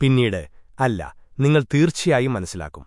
പിന്നീട് അല്ല നിങ്ങൾ തീർച്ചയായും മനസ്സിലാക്കും.